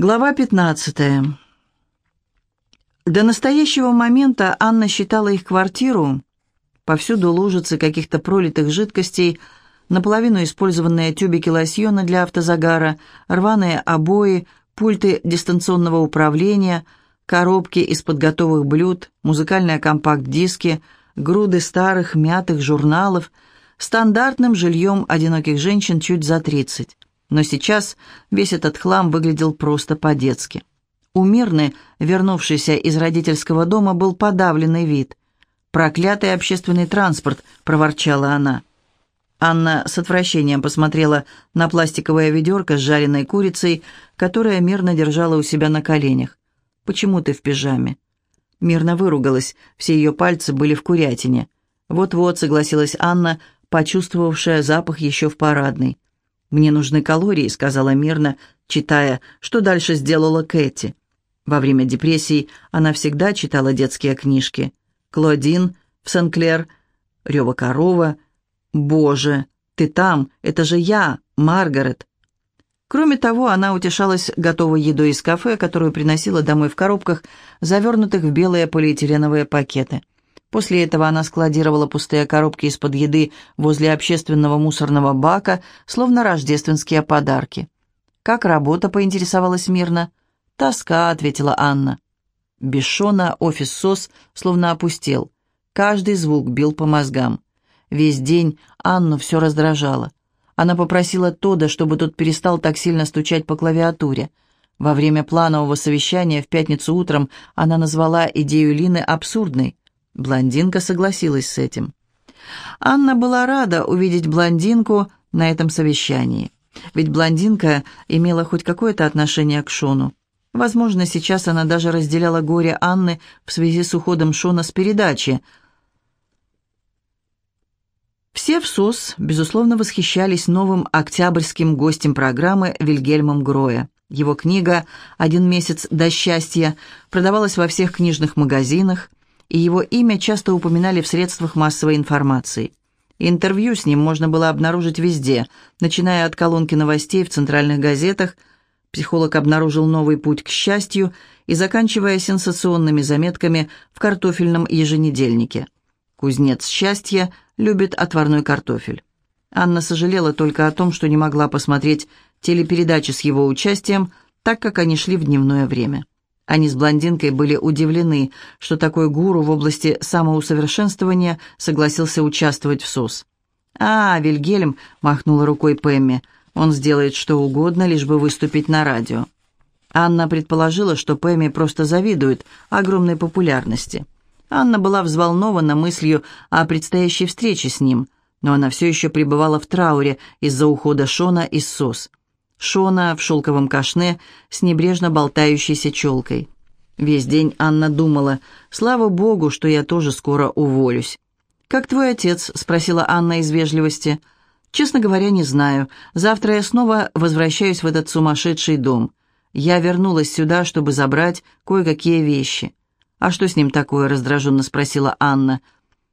Глава 15. До настоящего момента Анна считала их квартиру, повсюду лужицы каких-то пролитых жидкостей, наполовину использованные тюбики лосьона для автозагара, рваные обои, пульты дистанционного управления, коробки из-под готовых блюд, музыкальные компакт-диски, груды старых мятых журналов, стандартным жильем одиноких женщин чуть за 30. Но сейчас весь этот хлам выглядел просто по-детски. У Мирны, вернувшейся из родительского дома, был подавленный вид. «Проклятый общественный транспорт», — проворчала она. Анна с отвращением посмотрела на пластиковое ведерко с жареной курицей, которое мирно держала у себя на коленях. «Почему ты в пижаме?» Мирно выругалась, все ее пальцы были в курятине. «Вот-вот», — согласилась Анна, почувствовавшая запах еще в парадной. «Мне нужны калории», — сказала мирно, читая, что дальше сделала Кэти. Во время депрессии она всегда читала детские книжки. «Клодин», «В Сен-Клер», «Рева корова», «Боже, ты там, это же я, Маргарет». Кроме того, она утешалась готовой едой из кафе, которую приносила домой в коробках, завернутых в белые полиэтиленовые пакеты. После этого она складировала пустые коробки из-под еды возле общественного мусорного бака, словно рождественские подарки. «Как работа?» — поинтересовалась мирно. «Тоска», — ответила Анна. Без Шона офис СОС словно опустел. Каждый звук бил по мозгам. Весь день Анну все раздражало. Она попросила Тода, чтобы тот перестал так сильно стучать по клавиатуре. Во время планового совещания в пятницу утром она назвала идею Лины абсурдной. Блондинка согласилась с этим. Анна была рада увидеть блондинку на этом совещании. Ведь блондинка имела хоть какое-то отношение к Шону. Возможно, сейчас она даже разделяла горе Анны в связи с уходом Шона с передачи. Все в СОС, безусловно, восхищались новым октябрьским гостем программы Вильгельмом Гроя. Его книга «Один месяц до счастья» продавалась во всех книжных магазинах, и его имя часто упоминали в средствах массовой информации. Интервью с ним можно было обнаружить везде, начиная от колонки новостей в центральных газетах, психолог обнаружил новый путь к счастью и заканчивая сенсационными заметками в картофельном еженедельнике. Кузнец счастья любит отварной картофель. Анна сожалела только о том, что не могла посмотреть телепередачи с его участием, так как они шли в дневное время. Они с блондинкой были удивлены, что такой гуру в области самоусовершенствования согласился участвовать в СОС. «А, Вильгельм», — махнула рукой Пэмми, — «он сделает что угодно, лишь бы выступить на радио». Анна предположила, что Пэмми просто завидует огромной популярности. Анна была взволнована мыслью о предстоящей встрече с ним, но она все еще пребывала в трауре из-за ухода Шона из СОС. Шона в шелковом кашне с небрежно болтающейся челкой. Весь день Анна думала, слава богу, что я тоже скоро уволюсь. «Как твой отец?» — спросила Анна из вежливости. «Честно говоря, не знаю. Завтра я снова возвращаюсь в этот сумасшедший дом. Я вернулась сюда, чтобы забрать кое-какие вещи». «А что с ним такое?» — раздраженно спросила Анна.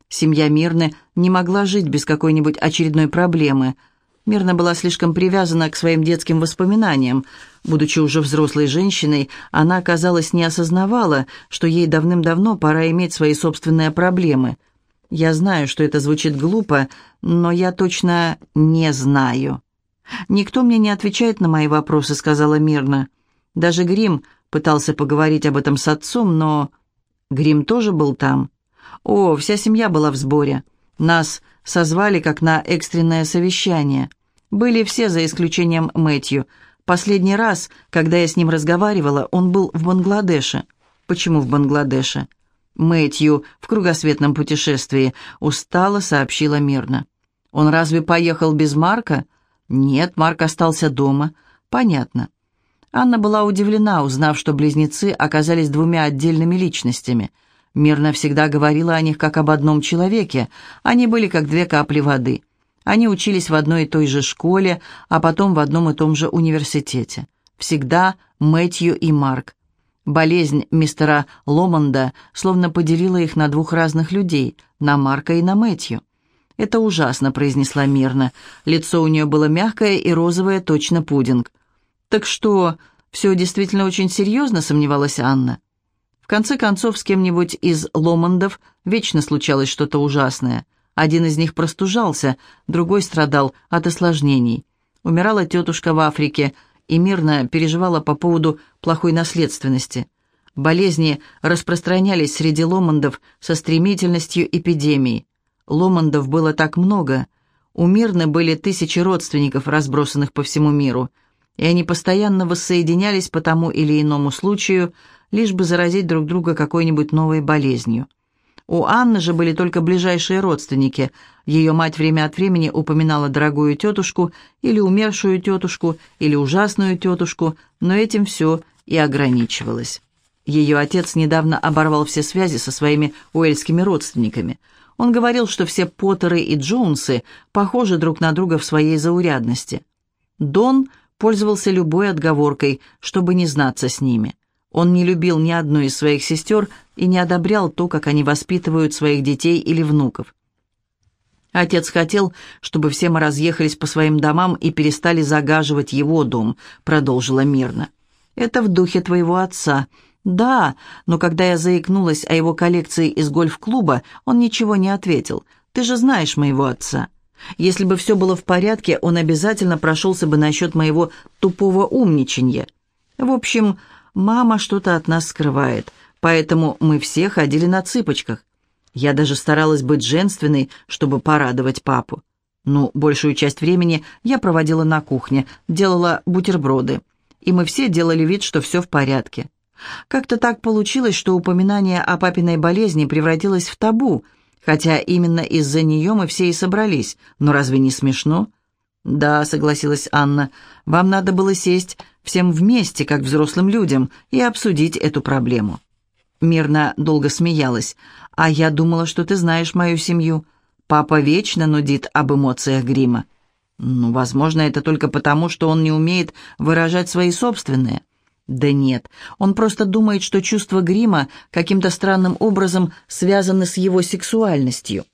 Семья Мирны не могла жить без какой-нибудь очередной проблемы — Мирна была слишком привязана к своим детским воспоминаниям. Будучи уже взрослой женщиной, она, казалось, не осознавала, что ей давным-давно пора иметь свои собственные проблемы. Я знаю, что это звучит глупо, но я точно не знаю. «Никто мне не отвечает на мои вопросы», — сказала Мирна. Даже Грим пытался поговорить об этом с отцом, но... Грим тоже был там. О, вся семья была в сборе. Нас созвали как на экстренное совещание. Были все, за исключением Мэтью. Последний раз, когда я с ним разговаривала, он был в Бангладеше. Почему в Бангладеше? Мэтью в кругосветном путешествии, устало сообщила мирно. Он разве поехал без Марка? Нет, Марк остался дома. Понятно. Анна была удивлена, узнав, что близнецы оказались двумя отдельными личностями – Мирна всегда говорила о них как об одном человеке. Они были как две капли воды. Они учились в одной и той же школе, а потом в одном и том же университете. Всегда Мэтью и Марк. Болезнь мистера Ломонда словно поделила их на двух разных людей, на Марка и на Мэтью. «Это ужасно», — произнесла мирно. Лицо у нее было мягкое и розовое, точно пудинг. «Так что, «Все действительно очень серьезно», — сомневалась Анна. В конце концов, с кем-нибудь из Ломандов вечно случалось что-то ужасное. Один из них простужался, другой страдал от осложнений. Умирала тетушка в Африке и мирно переживала по поводу плохой наследственности. Болезни распространялись среди Ломандов со стремительностью эпидемии. Ломандов было так много. У Мирны были тысячи родственников, разбросанных по всему миру – и они постоянно воссоединялись по тому или иному случаю, лишь бы заразить друг друга какой-нибудь новой болезнью. У Анны же были только ближайшие родственники. Ее мать время от времени упоминала дорогую тетушку или умершую тетушку, или ужасную тетушку, но этим все и ограничивалось. Ее отец недавно оборвал все связи со своими уэльскими родственниками. Он говорил, что все Поттеры и Джонсы похожи друг на друга в своей заурядности. Дон – пользовался любой отговоркой, чтобы не знаться с ними. Он не любил ни одну из своих сестер и не одобрял то, как они воспитывают своих детей или внуков. Отец хотел, чтобы все мы разъехались по своим домам и перестали загаживать его дом, продолжила мирно. Это в духе твоего отца. Да, но когда я заикнулась о его коллекции из гольф-клуба, он ничего не ответил. Ты же знаешь моего отца. Если бы все было в порядке, он обязательно прошелся бы насчет моего тупого умничанья. В общем, мама что-то от нас скрывает, поэтому мы все ходили на цыпочках. Я даже старалась быть женственной, чтобы порадовать папу. Ну, большую часть времени я проводила на кухне, делала бутерброды. И мы все делали вид, что все в порядке. Как-то так получилось, что упоминание о папиной болезни превратилось в табу – Хотя именно из-за нее мы все и собрались. Но разве не смешно?» «Да», — согласилась Анна, — «вам надо было сесть всем вместе, как взрослым людям, и обсудить эту проблему». Мирно долго смеялась. «А я думала, что ты знаешь мою семью. Папа вечно нудит об эмоциях грима». «Ну, возможно, это только потому, что он не умеет выражать свои собственные». Да нет, он просто думает, что чувства грима каким-то странным образом связаны с его сексуальностью.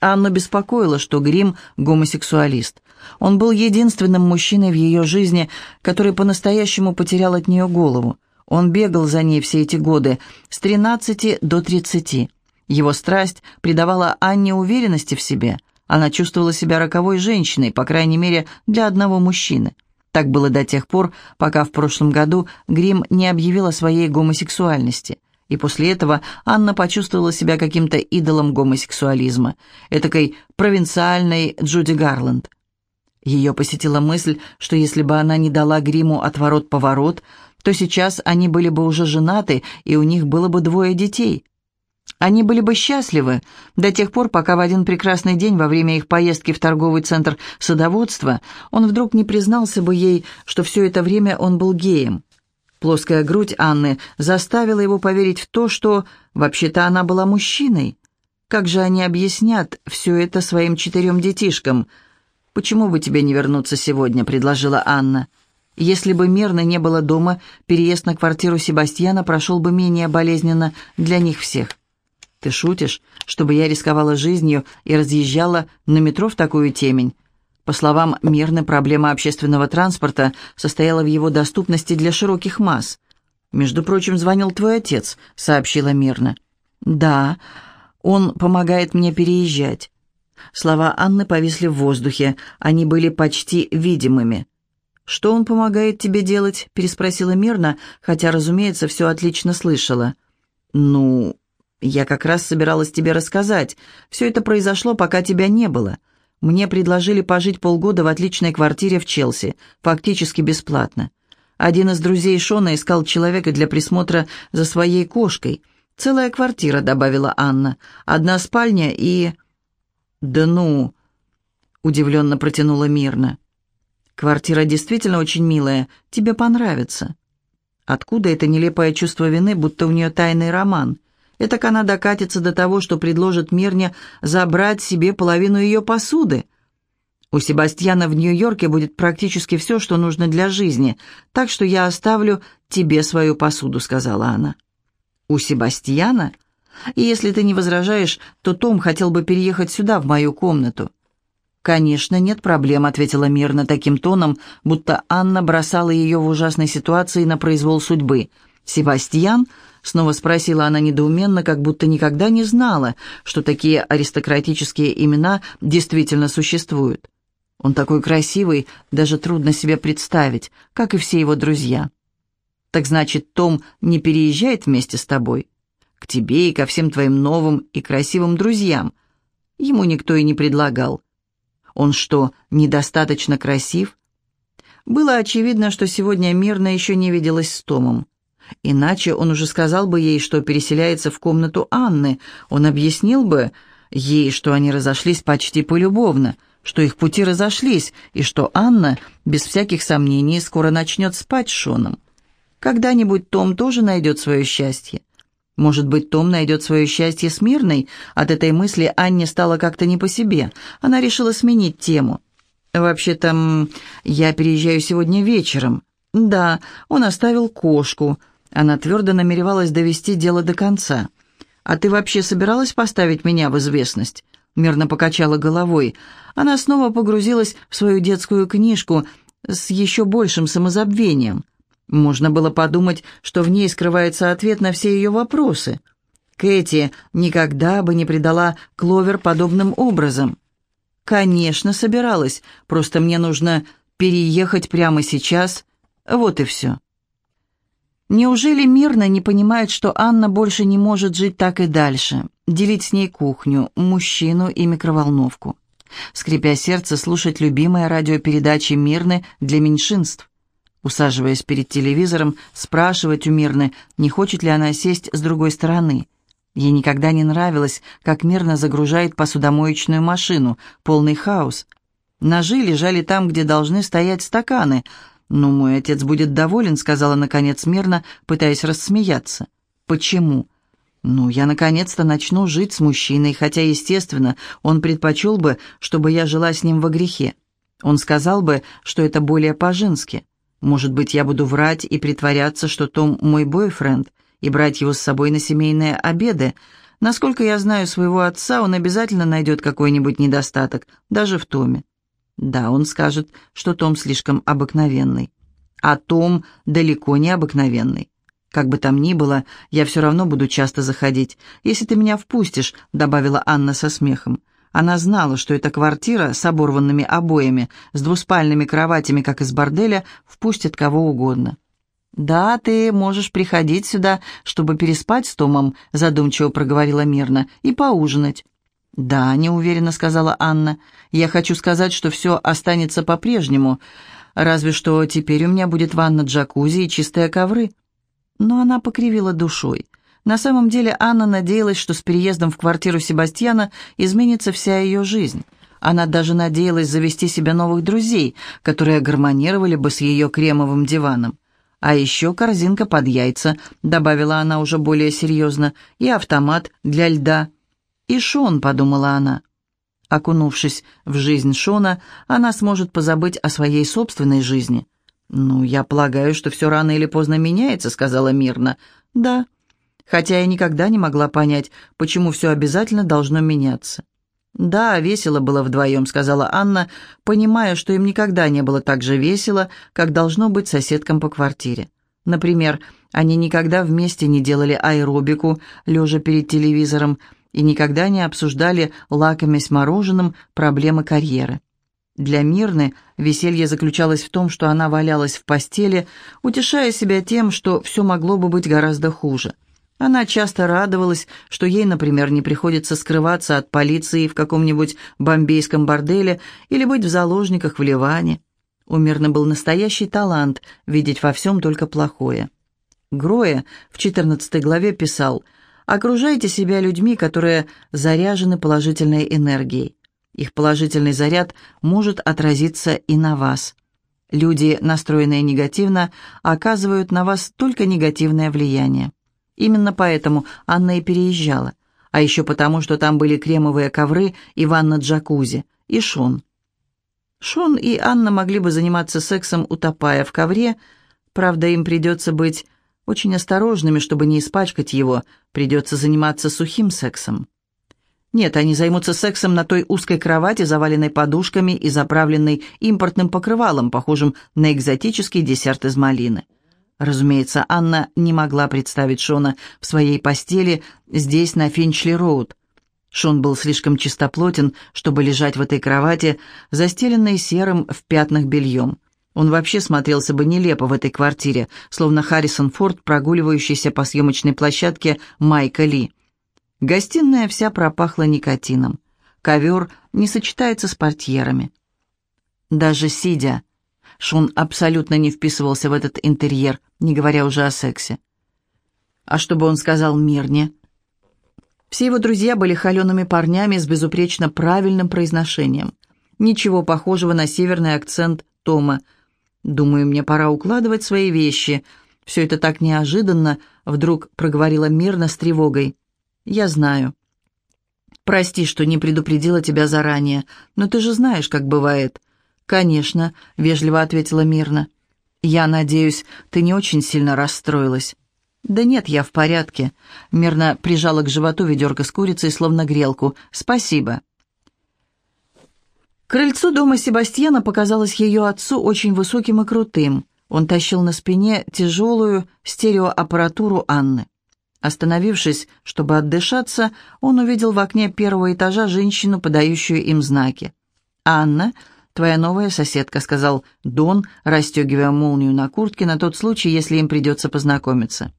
Анну беспокоило, что Грим – гомосексуалист. Он был единственным мужчиной в ее жизни, который по-настоящему потерял от нее голову. Он бегал за ней все эти годы, с 13 до 30. Его страсть придавала Анне уверенности в себе. Она чувствовала себя роковой женщиной, по крайней мере, для одного мужчины. Так было до тех пор, пока в прошлом году Грим не объявил о своей гомосексуальности. И после этого Анна почувствовала себя каким-то идолом гомосексуализма, этакой провинциальной Джуди Гарланд. Ее посетила мысль, что если бы она не дала Гриму отворот-поворот, то сейчас они были бы уже женаты, и у них было бы двое детей. Они были бы счастливы до тех пор, пока в один прекрасный день во время их поездки в торговый центр садоводства он вдруг не признался бы ей, что все это время он был геем. Плоская грудь Анны заставила его поверить в то, что вообще-то она была мужчиной. Как же они объяснят все это своим четырем детишкам? «Почему бы тебе не вернуться сегодня?» — предложила Анна. Если бы Мирно не было дома, переезд на квартиру Себастьяна прошел бы менее болезненно для них всех. «Ты шутишь, чтобы я рисковала жизнью и разъезжала на метро в такую темень?» По словам Мирны, проблема общественного транспорта состояла в его доступности для широких масс. «Между прочим, звонил твой отец», — сообщила Мирна. «Да, он помогает мне переезжать». Слова Анны повисли в воздухе, они были почти видимыми. «Что он помогает тебе делать?» — переспросила Мирна, хотя, разумеется, все отлично слышала. «Ну, «Я как раз собиралась тебе рассказать. Все это произошло, пока тебя не было. Мне предложили пожить полгода в отличной квартире в Челси, фактически бесплатно. Один из друзей Шона искал человека для присмотра за своей кошкой. Целая квартира», — добавила Анна. «Одна спальня и...» «Да ну...» — удивленно протянула Мирна. «Квартира действительно очень милая. Тебе понравится». Откуда это нелепое чувство вины, будто у нее тайный роман? Этак она докатится до того, что предложит Мирне забрать себе половину ее посуды. У Себастьяна в Нью-Йорке будет практически все, что нужно для жизни, так что я оставлю тебе свою посуду», — сказала она. «У Себастьяна? И если ты не возражаешь, то Том хотел бы переехать сюда, в мою комнату». «Конечно, нет проблем», — ответила мирно таким тоном, будто Анна бросала ее в ужасной ситуации на произвол судьбы. «Себастьян?» — снова спросила она недоуменно, как будто никогда не знала, что такие аристократические имена действительно существуют. Он такой красивый, даже трудно себе представить, как и все его друзья. «Так значит, Том не переезжает вместе с тобой? К тебе и ко всем твоим новым и красивым друзьям?» Ему никто и не предлагал. Он что, недостаточно красив? Было очевидно, что сегодня Мирна еще не виделась с Томом. Иначе он уже сказал бы ей, что переселяется в комнату Анны. Он объяснил бы ей, что они разошлись почти полюбовно, что их пути разошлись, и что Анна, без всяких сомнений, скоро начнет спать с Шоном. Когда-нибудь Том тоже найдет свое счастье. Может быть, Том найдет свое счастье с Мирной? От этой мысли Анне стало как-то не по себе. Она решила сменить тему. «Вообще-то, я переезжаю сегодня вечером». «Да, он оставил кошку». Она твердо намеревалась довести дело до конца. «А ты вообще собиралась поставить меня в известность?» Мирно покачала головой. Она снова погрузилась в свою детскую книжку с еще большим самозабвением. Можно было подумать, что в ней скрывается ответ на все ее вопросы. Кэти никогда бы не предала Кловер подобным образом. «Конечно, собиралась, просто мне нужно переехать прямо сейчас. Вот и все». Неужели мирно не понимает, что Анна больше не может жить так и дальше, делить с ней кухню, мужчину и микроволновку? Скрипя сердце, слушать любимые радиопередачи Мирны для меньшинств усаживаясь перед телевизором, спрашивать у Мирны, не хочет ли она сесть с другой стороны. Ей никогда не нравилось, как Мирна загружает посудомоечную машину, полный хаос. Ножи лежали там, где должны стоять стаканы. «Ну, мой отец будет доволен», — сказала наконец Мирна, пытаясь рассмеяться. «Почему?» «Ну, я наконец-то начну жить с мужчиной, хотя, естественно, он предпочел бы, чтобы я жила с ним во грехе. Он сказал бы, что это более по-женски. Может быть, я буду врать и притворяться, что Том мой бойфренд, и брать его с собой на семейные обеды. Насколько я знаю своего отца, он обязательно найдет какой-нибудь недостаток, даже в Томе. Да, он скажет, что Том слишком обыкновенный. А Том далеко не обыкновенный. Как бы там ни было, я все равно буду часто заходить, если ты меня впустишь», — добавила Анна со смехом. Она знала, что эта квартира с оборванными обоями, с двуспальными кроватями, как из борделя, впустит кого угодно. «Да, ты можешь приходить сюда, чтобы переспать с Томом», задумчиво проговорила мирно, «и поужинать». «Да», — неуверенно сказала Анна. «Я хочу сказать, что все останется по-прежнему, разве что теперь у меня будет ванна джакузи и чистые ковры». Но она покривила душой. На самом деле Анна надеялась, что с переездом в квартиру Себастьяна изменится вся ее жизнь. Она даже надеялась завести себе новых друзей, которые гармонировали бы с ее кремовым диваном. А еще корзинка под яйца, добавила она уже более серьезно, и автомат для льда. И Шон, подумала она. Окунувшись в жизнь Шона, она сможет позабыть о своей собственной жизни. «Ну, я полагаю, что все рано или поздно меняется», — сказала мирно. «Да, хотя я никогда не могла понять, почему все обязательно должно меняться. «Да, весело было вдвоем», — сказала Анна, понимая, что им никогда не было так же весело, как должно быть соседкам по квартире. Например, они никогда вместе не делали аэробику, лежа перед телевизором, и никогда не обсуждали, лакомясь мороженым, проблемы карьеры. Для Мирны веселье заключалось в том, что она валялась в постели, утешая себя тем, что все могло бы быть гораздо хуже. Она часто радовалась, что ей, например, не приходится скрываться от полиции в каком-нибудь бомбейском борделе или быть в заложниках в Ливане. У Мирны был настоящий талант видеть во всем только плохое. Гроя в 14 главе писал «Окружайте себя людьми, которые заряжены положительной энергией. Их положительный заряд может отразиться и на вас. Люди, настроенные негативно, оказывают на вас только негативное влияние. Именно поэтому Анна и переезжала. А еще потому, что там были кремовые ковры и ванна-джакузи, и Шон. Шон и Анна могли бы заниматься сексом, утопая в ковре, правда, им придется быть очень осторожными, чтобы не испачкать его, придется заниматься сухим сексом. Нет, они займутся сексом на той узкой кровати, заваленной подушками и заправленной импортным покрывалом, похожим на экзотический десерт из малины. Разумеется, Анна не могла представить Шона в своей постели здесь, на Финчли-Роуд. Шон был слишком чистоплотен, чтобы лежать в этой кровати, застеленной серым в пятнах бельем. Он вообще смотрелся бы нелепо в этой квартире, словно Харрисон Форд, прогуливающийся по съемочной площадке Майка Ли. Гостиная вся пропахла никотином. Ковер не сочетается с портьерами. Даже сидя, Шон абсолютно не вписывался в этот интерьер, не говоря уже о сексе. А что бы он сказал Мирне? Все его друзья были холеными парнями с безупречно правильным произношением. Ничего похожего на северный акцент Тома. «Думаю, мне пора укладывать свои вещи. Все это так неожиданно», — вдруг проговорила Мирна с тревогой. «Я знаю». «Прости, что не предупредила тебя заранее, но ты же знаешь, как бывает». «Конечно», — вежливо ответила Мирна. «Я надеюсь, ты не очень сильно расстроилась». «Да нет, я в порядке», — Мирна прижала к животу ведерко с курицей, словно грелку. «Спасибо». Крыльцо дома Себастьяна показалось ее отцу очень высоким и крутым. Он тащил на спине тяжелую стереоаппаратуру Анны. Остановившись, чтобы отдышаться, он увидел в окне первого этажа женщину, подающую им знаки. «Анна, твоя новая соседка», — сказал Дон, расстегивая молнию на куртке на тот случай, если им придется познакомиться.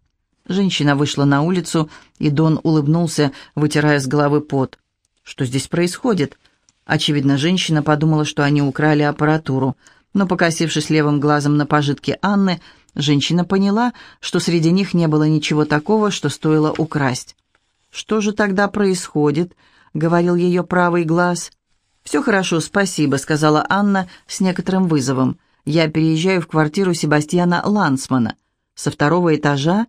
Женщина вышла на улицу, и Дон улыбнулся, вытирая с головы пот. «Что здесь происходит?» Очевидно, женщина подумала, что они украли аппаратуру, но, покосившись левым глазом на пожитки Анны, женщина поняла, что среди них не было ничего такого, что стоило украсть. «Что же тогда происходит?» — говорил ее правый глаз. «Все хорошо, спасибо», — сказала Анна с некоторым вызовом. «Я переезжаю в квартиру Себастьяна Лансмана. Со второго этажа...»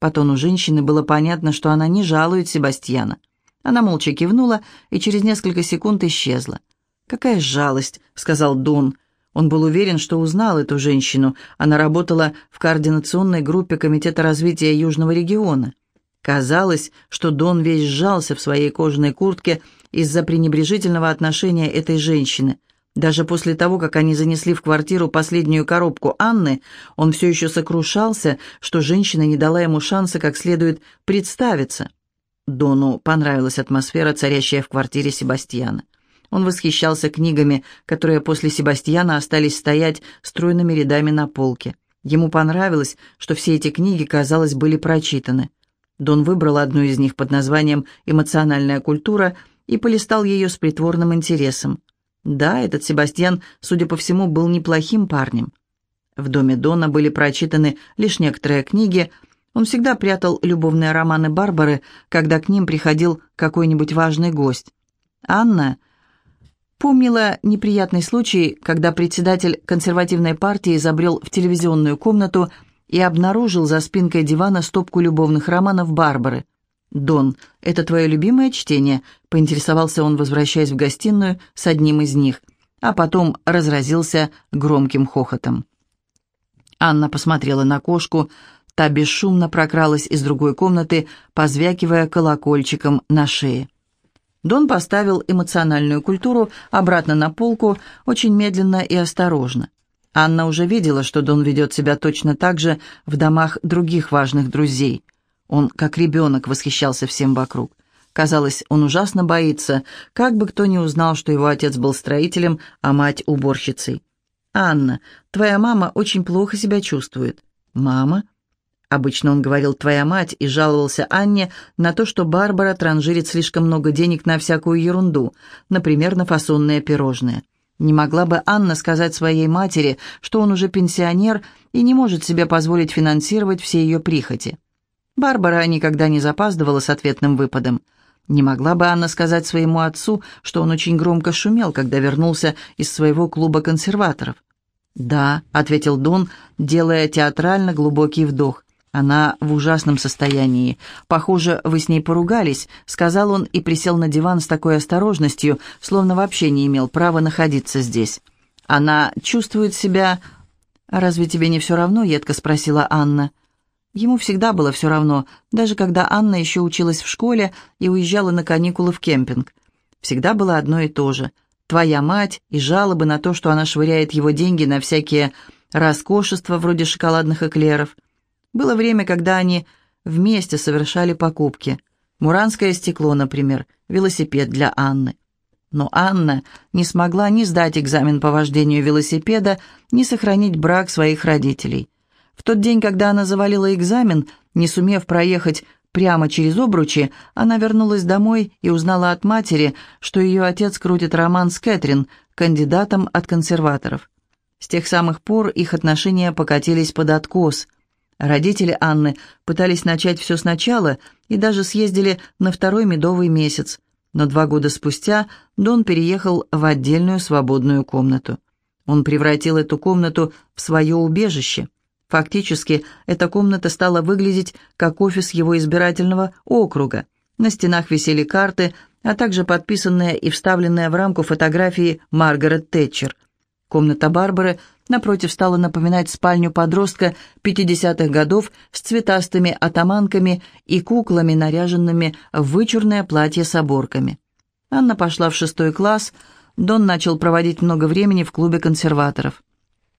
По тону женщины было понятно, что она не жалует Себастьяна. Она молча кивнула и через несколько секунд исчезла. «Какая жалость», — сказал Дон. Он был уверен, что узнал эту женщину. Она работала в координационной группе Комитета развития Южного региона. Казалось, что Дон весь сжался в своей кожаной куртке из-за пренебрежительного отношения этой женщины — даже после того, как они занесли в квартиру последнюю коробку Анны, он все еще сокрушался, что женщина не дала ему шанса как следует представиться. Дону понравилась атмосфера, царящая в квартире Себастьяна. Он восхищался книгами, которые после Себастьяна остались стоять стройными рядами на полке. Ему понравилось, что все эти книги, казалось, были прочитаны. Дон выбрал одну из них под названием «Эмоциональная культура» и полистал ее с притворным интересом. Да, этот Себастьян, судя по всему, был неплохим парнем. В доме Дона были прочитаны лишь некоторые книги. Он всегда прятал любовные романы Барбары, когда к ним приходил какой-нибудь важный гость. Анна помнила неприятный случай, когда председатель консервативной партии забрел в телевизионную комнату и обнаружил за спинкой дивана стопку любовных романов Барбары. «Дон, это твое любимое чтение?» — поинтересовался он, возвращаясь в гостиную с одним из них, а потом разразился громким хохотом. Анна посмотрела на кошку, та бесшумно прокралась из другой комнаты, позвякивая колокольчиком на шее. Дон поставил эмоциональную культуру обратно на полку очень медленно и осторожно. Анна уже видела, что Дон ведет себя точно так же в домах других важных друзей. Он, как ребенок, восхищался всем вокруг. Казалось, он ужасно боится, как бы кто ни узнал, что его отец был строителем, а мать — уборщицей. «Анна, твоя мама очень плохо себя чувствует». «Мама?» Обычно он говорил «твоя мать» и жаловался Анне на то, что Барбара транжирит слишком много денег на всякую ерунду, например, на фасонные пирожные. Не могла бы Анна сказать своей матери, что он уже пенсионер и не может себе позволить финансировать все ее прихоти. Барбара никогда не запаздывала с ответным выпадом. Не могла бы Анна сказать своему отцу, что он очень громко шумел, когда вернулся из своего клуба консерваторов? «Да», — ответил Дон, делая театрально глубокий вдох. «Она в ужасном состоянии. Похоже, вы с ней поругались», — сказал он и присел на диван с такой осторожностью, словно вообще не имел права находиться здесь. «Она чувствует себя...» «А разве тебе не все равно?» — едко спросила Анна. Ему всегда было все равно, даже когда Анна еще училась в школе и уезжала на каникулы в кемпинг. Всегда было одно и то же. Твоя мать и жалобы на то, что она швыряет его деньги на всякие роскошества вроде шоколадных эклеров. Было время, когда они вместе совершали покупки. Муранское стекло, например, велосипед для Анны. Но Анна не смогла ни сдать экзамен по вождению велосипеда, ни сохранить брак своих родителей. В тот день, когда она завалила экзамен, не сумев проехать прямо через обручи, она вернулась домой и узнала от матери, что ее отец крутит роман с Кэтрин, кандидатом от консерваторов. С тех самых пор их отношения покатились под откос. Родители Анны пытались начать все сначала и даже съездили на второй медовый месяц, но два года спустя Дон переехал в отдельную свободную комнату. Он превратил эту комнату в свое убежище. Фактически, эта комната стала выглядеть как офис его избирательного округа. На стенах висели карты, а также подписанные и вставленные в рамку фотографии Маргарет Тэтчер. Комната Барбары, напротив, стала напоминать спальню подростка 50-х годов с цветастыми атаманками и куклами, наряженными в вычурное платье с оборками. Анна пошла в шестой класс, Дон начал проводить много времени в клубе консерваторов.